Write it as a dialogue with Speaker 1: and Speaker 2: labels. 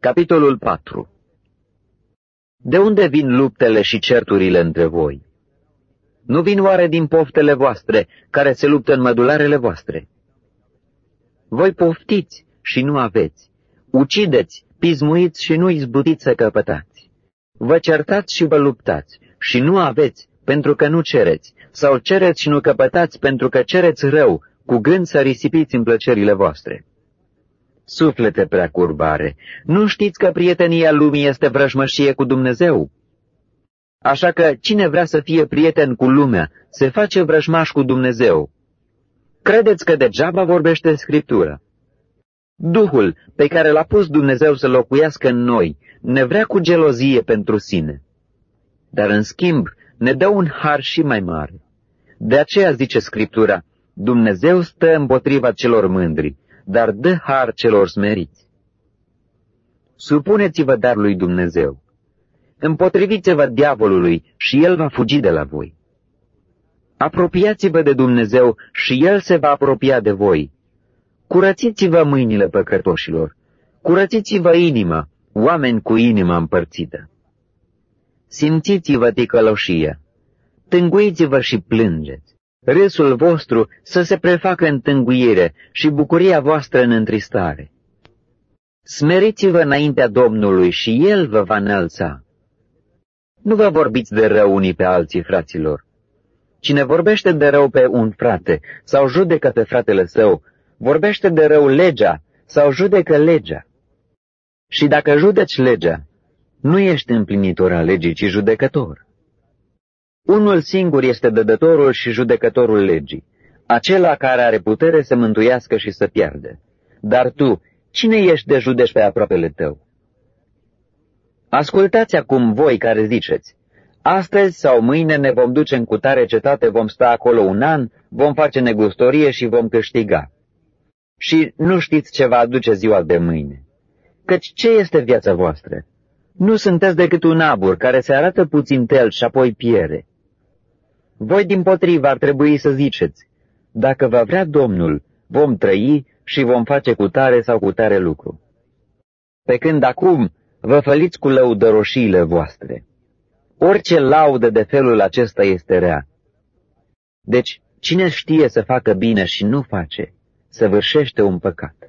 Speaker 1: Capitolul 4 De unde vin luptele și certurile între voi? Nu vin oare din poftele voastre, care se luptă în mădularele voastre? Voi poftiți și nu aveți, ucideți, pismuiți și nu izbutiți să căpătați. Vă certați și vă luptați și nu aveți, pentru că nu cereți, sau cereți și nu căpătați pentru că cereți rău, cu gând să risipiți în plăcerile voastre. Suflete prea curbare, nu știți că prietenia lumii este vrăjmășie cu Dumnezeu? Așa că cine vrea să fie prieten cu lumea, se face vrăjmaș cu Dumnezeu. Credeți că degeaba vorbește Scriptura? Duhul pe care l-a pus Dumnezeu să locuiască în noi ne vrea cu gelozie pentru sine. Dar în schimb ne dă un har și mai mare. De aceea zice Scriptura, Dumnezeu stă împotriva celor mândri, dar dă har celor smeriți. Supuneți-vă dar lui Dumnezeu. Împotriviți-vă diavolului și el va fugi de la voi. Apropiați-vă de Dumnezeu și el se va apropia de voi. Curățiți-vă mâinile păcătoșilor, curățiți-vă inima, oameni cu inima împărțită. Simțiți-vă ticăloșia, tânguiți-vă și plângeți râsul vostru să se prefacă în tânguire și bucuria voastră în întristare. Smeriți-vă înaintea Domnului și El vă va înălța. Nu vă vorbiți de rău unii pe alții, fraților. Cine vorbește de rău pe un frate sau judecă pe fratele său, vorbește de rău legea sau judecă legea. Și dacă judeci legea, nu ești împlinitor al legii, ci judecător. Unul singur este dădătorul și judecătorul legii, acela care are putere să mântuiască și să pierde. Dar tu, cine ești de judești pe aproapele tău? Ascultați acum voi care ziceți, astăzi sau mâine ne vom duce în cutare cetate, vom sta acolo un an, vom face negustorie și vom câștiga. Și nu știți ce va aduce ziua de mâine. Căci ce este viața voastră? Nu sunteți decât un abur care se arată puțin tel și apoi piere. Voi din potrivă ar trebui să ziceți, dacă va vrea Domnul, vom trăi și vom face cu tare sau cu tare lucru. Pe când acum vă făliți cu lăudăroșiile voastre. Orice laudă de felul acesta este rea. Deci, cine știe să facă bine și nu face, să vârșește un păcat.